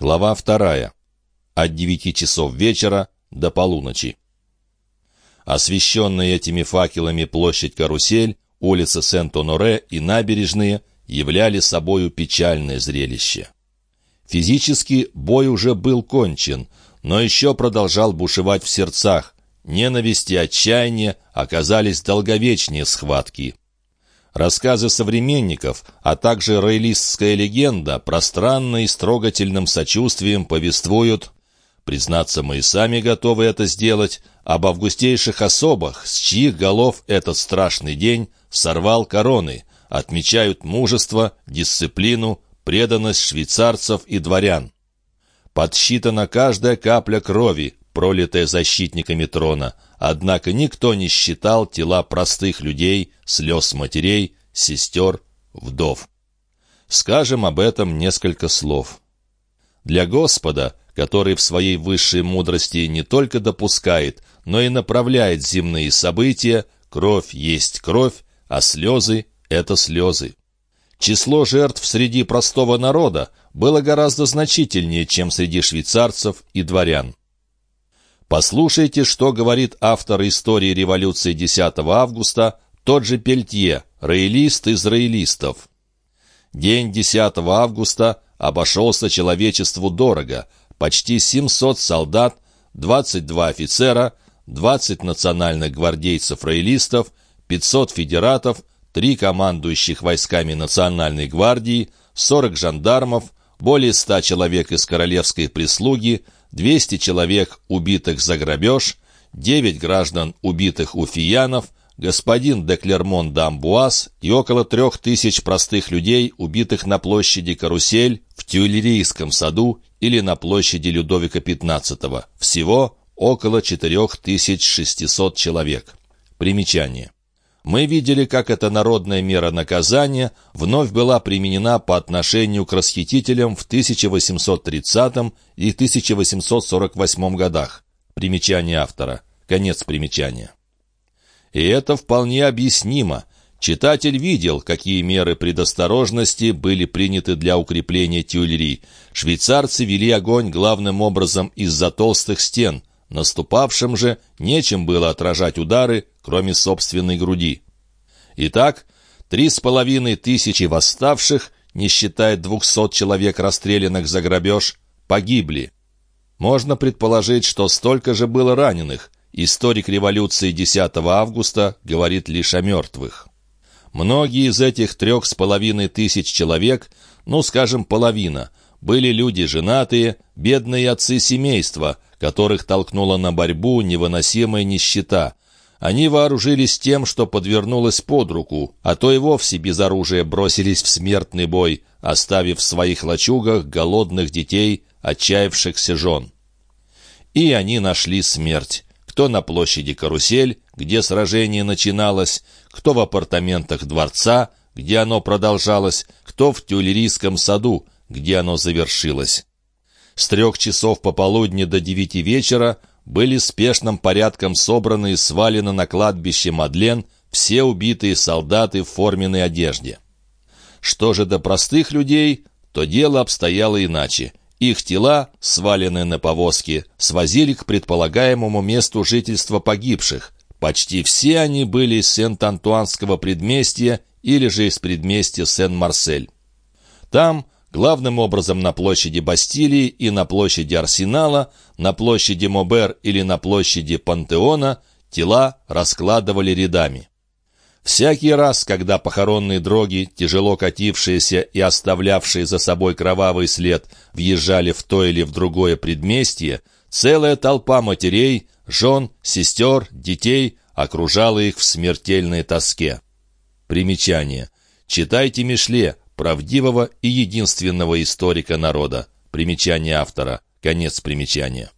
Глава вторая. От девяти часов вечера до полуночи. Освещенная этими факелами площадь Карусель, улица Сент-Оноре и набережные являли собою печальное зрелище. Физически бой уже был кончен, но еще продолжал бушевать в сердцах. Ненависть и отчаяние оказались долговечнее схватки. Рассказы современников, а также роялистская легенда пространно и с трогательным сочувствием повествуют, признаться, мы и сами готовы это сделать, об августейших особах, с чьих голов этот страшный день сорвал короны, отмечают мужество, дисциплину, преданность швейцарцев и дворян. Подсчитана каждая капля крови, пролитая защитниками трона – Однако никто не считал тела простых людей, слез матерей, сестер, вдов. Скажем об этом несколько слов. Для Господа, который в своей высшей мудрости не только допускает, но и направляет земные события, кровь есть кровь, а слезы — это слезы. Число жертв среди простого народа было гораздо значительнее, чем среди швейцарцев и дворян. Послушайте, что говорит автор истории революции 10 августа, тот же Пельтье, роялист из роялистов. День 10 августа обошелся человечеству дорого. Почти 700 солдат, 22 офицера, 20 национальных гвардейцев-роялистов, 500 федератов, 3 командующих войсками Национальной гвардии, 40 жандармов, более 100 человек из королевской прислуги – 200 человек, убитых за грабеж, 9 граждан, убитых у фиянов, господин де Клермон d'Амбуаз и около трех тысяч простых людей, убитых на площади Карусель, в Тюильрийском саду или на площади Людовика XV. Всего около 4600 человек. Примечание мы видели, как эта народная мера наказания вновь была применена по отношению к расхитителям в 1830 и 1848 годах. Примечание автора. Конец примечания. И это вполне объяснимо. Читатель видел, какие меры предосторожности были приняты для укрепления тюльри. Швейцарцы вели огонь главным образом из-за толстых стен, Наступавшим же нечем было отражать удары, кроме собственной груди. Итак, три с половиной тысячи восставших, не считая двухсот человек, расстрелянных за грабеж, погибли. Можно предположить, что столько же было раненых. Историк революции 10 августа говорит лишь о мертвых. Многие из этих трех с половиной тысяч человек, ну, скажем, половина, были люди женатые, бедные отцы семейства – которых толкнула на борьбу невыносимая нищета. Они вооружились тем, что подвернулось под руку, а то и вовсе без оружия бросились в смертный бой, оставив в своих лачугах голодных детей, отчаявшихся жен. И они нашли смерть. Кто на площади Карусель, где сражение начиналось, кто в апартаментах дворца, где оно продолжалось, кто в Тюлерийском саду, где оно завершилось. С трех часов пополудни до девяти вечера были спешным порядком собраны и свалены на кладбище Мадлен все убитые солдаты в форменной одежде. Что же до простых людей, то дело обстояло иначе. Их тела, сваленные на повозки, свозили к предполагаемому месту жительства погибших. Почти все они были из Сент-Антуанского предместья или же из предместья Сен-Марсель. Там главным образом на площади Бастилии и на площади Арсенала, на площади Мобер или на площади Пантеона тела раскладывали рядами. Всякий раз, когда похоронные дроги, тяжело катившиеся и оставлявшие за собой кровавый след, въезжали в то или в другое предместье, целая толпа матерей, жен, сестер, детей окружала их в смертельной тоске. Примечание. Читайте Мишле, правдивого и единственного историка народа. Примечание автора. Конец примечания.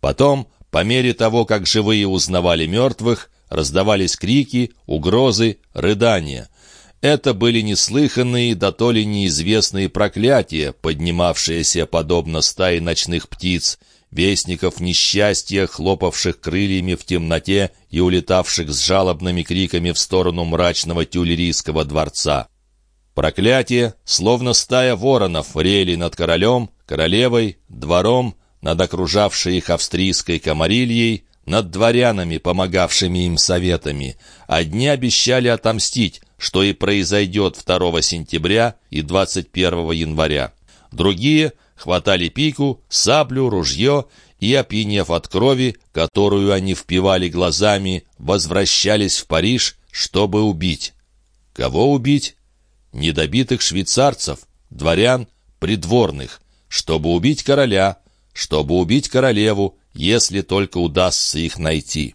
Потом, по мере того, как живые узнавали мертвых, раздавались крики, угрозы, рыдания. Это были неслыханные, да то ли неизвестные проклятия, поднимавшиеся подобно стае ночных птиц, вестников несчастья, хлопавших крыльями в темноте и улетавших с жалобными криками в сторону мрачного тюлерийского дворца. Проклятие, словно стая воронов, рели над королем, королевой, двором, над окружавшей их австрийской комарильей, над дворянами, помогавшими им советами. Одни обещали отомстить, что и произойдет 2 сентября и 21 января. Другие хватали пику, саблю, ружье и, опьянев от крови, которую они впивали глазами, возвращались в Париж, чтобы убить. Кого убить? Недобитых швейцарцев, дворян, придворных, чтобы убить короля, чтобы убить королеву, если только удастся их найти.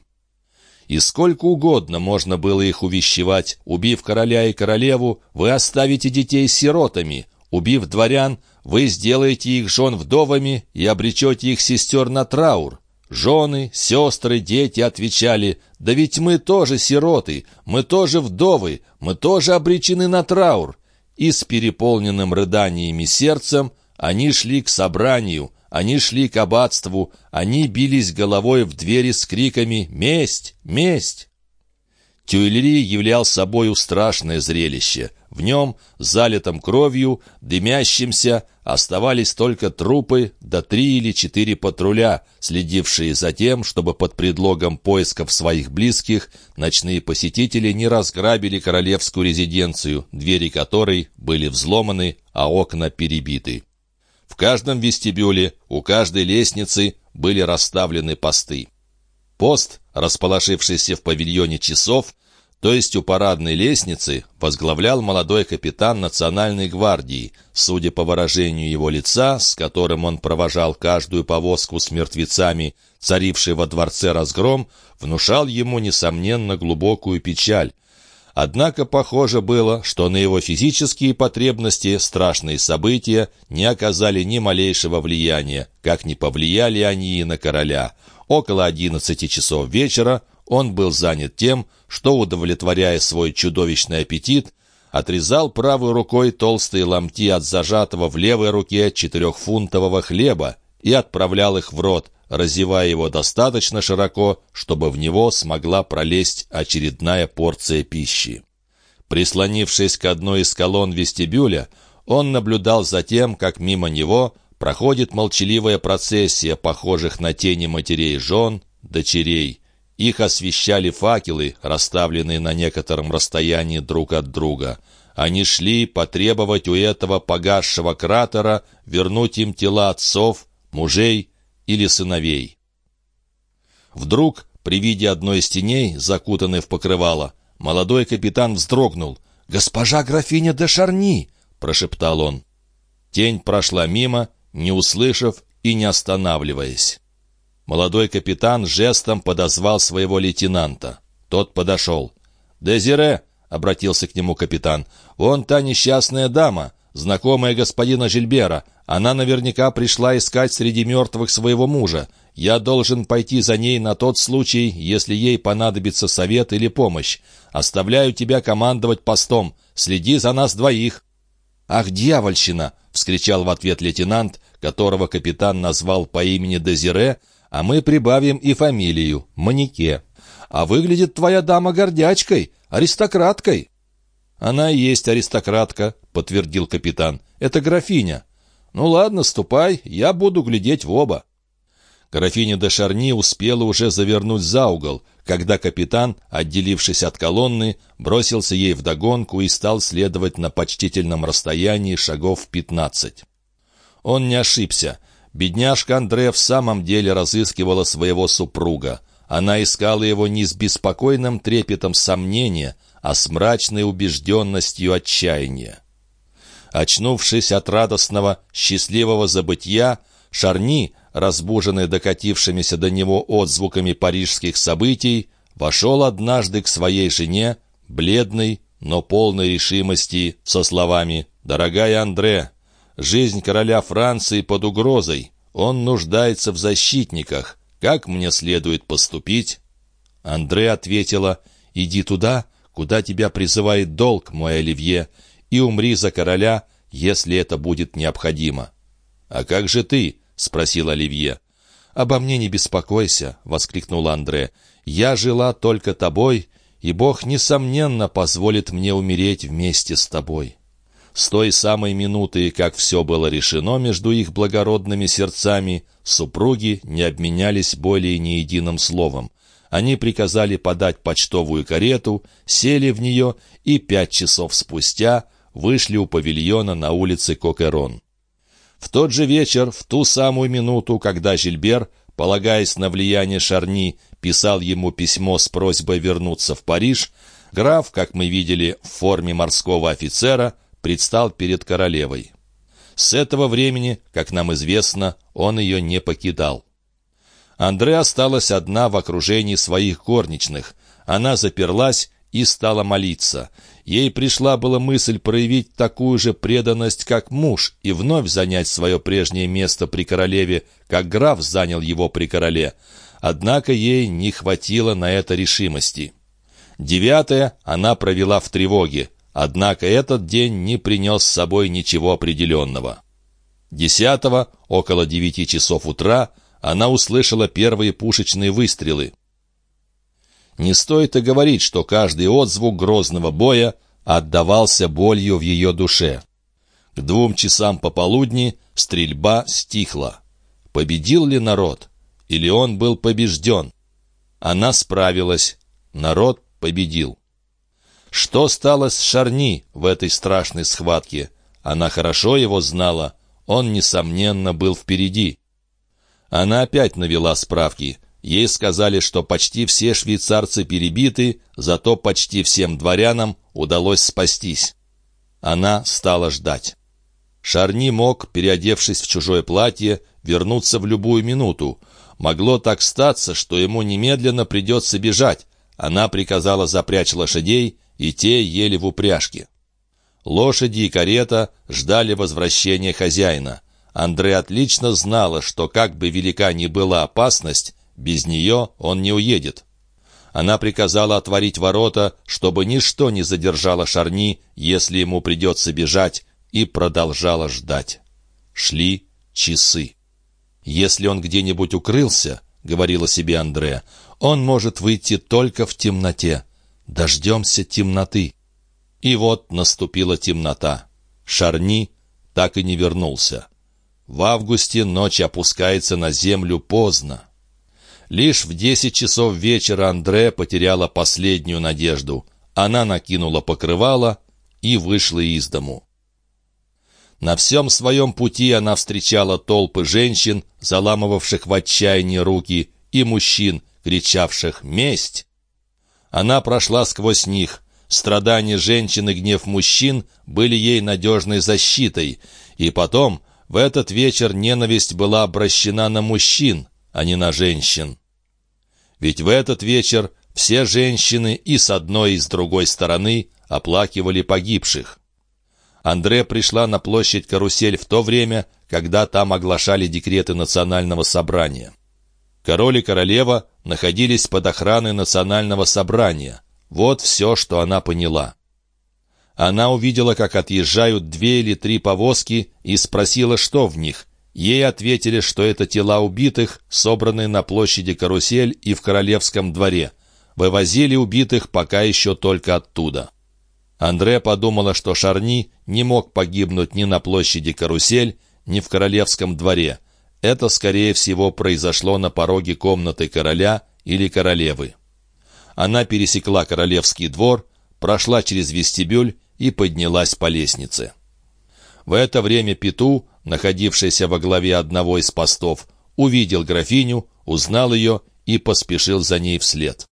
И сколько угодно можно было их увещевать. Убив короля и королеву, вы оставите детей сиротами. Убив дворян, вы сделаете их жен вдовами и обречете их сестер на траур. Жены, сестры, дети отвечали, «Да ведь мы тоже сироты, мы тоже вдовы, мы тоже обречены на траур». И с переполненным рыданиями сердцем они шли к собранию, они шли к аббатству, они бились головой в двери с криками «Месть! Месть!». Тюильри являл собою страшное зрелище. В нем, залитом кровью, дымящимся, оставались только трупы да три или четыре патруля, следившие за тем, чтобы под предлогом поисков своих близких ночные посетители не разграбили королевскую резиденцию, двери которой были взломаны, а окна перебиты. В каждом вестибюле, у каждой лестницы были расставлены посты. Пост, расположившийся в павильоне часов, то есть у парадной лестницы, возглавлял молодой капитан Национальной гвардии, судя по выражению его лица, с которым он провожал каждую повозку с мертвецами, царивший во дворце разгром, внушал ему, несомненно, глубокую печаль, Однако похоже было, что на его физические потребности страшные события не оказали ни малейшего влияния, как не повлияли они и на короля. Около одиннадцати часов вечера он был занят тем, что, удовлетворяя свой чудовищный аппетит, отрезал правой рукой толстые ломти от зажатого в левой руке четырехфунтового хлеба и отправлял их в рот, разевая его достаточно широко, чтобы в него смогла пролезть очередная порция пищи. Прислонившись к одной из колонн вестибюля, он наблюдал за тем, как мимо него проходит молчаливая процессия похожих на тени матерей жен, дочерей. Их освещали факелы, расставленные на некотором расстоянии друг от друга. Они шли потребовать у этого погасшего кратера вернуть им тела отцов, мужей или сыновей. Вдруг, при виде одной из теней, закутанной в покрывало, молодой капитан вздрогнул. «Госпожа графиня де Шарни!» — прошептал он. Тень прошла мимо, не услышав и не останавливаясь. Молодой капитан жестом подозвал своего лейтенанта. Тот подошел. «Дезире!» — обратился к нему капитан. «Вон та несчастная дама, знакомая господина Жильбера. Она наверняка пришла искать среди мертвых своего мужа. Я должен пойти за ней на тот случай, если ей понадобится совет или помощь. Оставляю тебя командовать постом. Следи за нас двоих». «Ах, дьявольщина!» — вскричал в ответ лейтенант, которого капитан назвал по имени Дезире, а мы прибавим и фамилию — Манике. «А выглядит твоя дама гордячкой, аристократкой». «Она и есть аристократка», — подтвердил капитан. «Это графиня». «Ну ладно, ступай, я буду глядеть в оба». Графиня де Шарни успела уже завернуть за угол, когда капитан, отделившись от колонны, бросился ей вдогонку и стал следовать на почтительном расстоянии шагов пятнадцать. Он не ошибся. Бедняжка Андре в самом деле разыскивала своего супруга. Она искала его не с беспокойным трепетом сомнения, а с мрачной убежденностью отчаяния. Очнувшись от радостного, счастливого забытья, Шарни, разбуженный докатившимися до него отзвуками парижских событий, вошел однажды к своей жене, бледной, но полной решимости, со словами «Дорогая Андре, жизнь короля Франции под угрозой, он нуждается в защитниках, как мне следует поступить?» Андре ответила «Иди туда, куда тебя призывает долг, мой Оливье, и умри за короля, если это будет необходимо». «А как же ты?» — спросил Оливье. «Обо мне не беспокойся», — воскликнул Андре. «Я жила только тобой, и Бог, несомненно, позволит мне умереть вместе с тобой». С той самой минуты, как все было решено между их благородными сердцами, супруги не обменялись более ни единым словом. Они приказали подать почтовую карету, сели в нее и пять часов спустя вышли у павильона на улице Кокерон. В тот же вечер, в ту самую минуту, когда Жильбер, полагаясь на влияние Шарни, писал ему письмо с просьбой вернуться в Париж, граф, как мы видели, в форме морского офицера, предстал перед королевой. С этого времени, как нам известно, он ее не покидал. Андре осталась одна в окружении своих горничных. Она заперлась и стала молиться. Ей пришла была мысль проявить такую же преданность, как муж, и вновь занять свое прежнее место при королеве, как граф занял его при короле. Однако ей не хватило на это решимости. Девятое она провела в тревоге, однако этот день не принес с собой ничего определенного. Десятого, около девяти часов утра, она услышала первые пушечные выстрелы. Не стоит и говорить, что каждый отзвук грозного боя отдавался болью в ее душе. К двум часам пополудни стрельба стихла. Победил ли народ? Или он был побежден? Она справилась. Народ победил. Что стало с Шарни в этой страшной схватке? Она хорошо его знала. Он, несомненно, был впереди. Она опять навела справки. Ей сказали, что почти все швейцарцы перебиты, зато почти всем дворянам удалось спастись. Она стала ждать. Шарни мог, переодевшись в чужое платье, вернуться в любую минуту. Могло так статься, что ему немедленно придется бежать. Она приказала запрячь лошадей, и те ели в упряжке. Лошади и карета ждали возвращения хозяина. Андре отлично знала, что как бы велика ни была опасность, без нее он не уедет. Она приказала отворить ворота, чтобы ничто не задержало Шарни, если ему придется бежать, и продолжала ждать. Шли часы. «Если он где-нибудь укрылся, — говорила себе Андре, — он может выйти только в темноте. Дождемся темноты». И вот наступила темнота. Шарни так и не вернулся. В августе ночь опускается на землю поздно. Лишь в десять часов вечера Андре потеряла последнюю надежду. Она накинула покрывало и вышла из дому. На всем своем пути она встречала толпы женщин, заламывавших в отчаянии руки, и мужчин, кричавших «Месть!». Она прошла сквозь них. Страдания женщин и гнев мужчин были ей надежной защитой. И потом, в этот вечер ненависть была обращена на мужчин, а не на женщин. Ведь в этот вечер все женщины и с одной, и с другой стороны оплакивали погибших. Андре пришла на площадь Карусель в то время, когда там оглашали декреты национального собрания. Король и королева находились под охраной национального собрания. Вот все, что она поняла. Она увидела, как отъезжают две или три повозки, и спросила, что в них. Ей ответили, что это тела убитых, собранные на площади Карусель и в Королевском дворе. Вывозили убитых пока еще только оттуда. Андре подумала, что Шарни не мог погибнуть ни на площади Карусель, ни в Королевском дворе. Это, скорее всего, произошло на пороге комнаты короля или королевы. Она пересекла Королевский двор, прошла через вестибюль и поднялась по лестнице. В это время Пету, находившийся во главе одного из постов, увидел графиню, узнал ее и поспешил за ней вслед.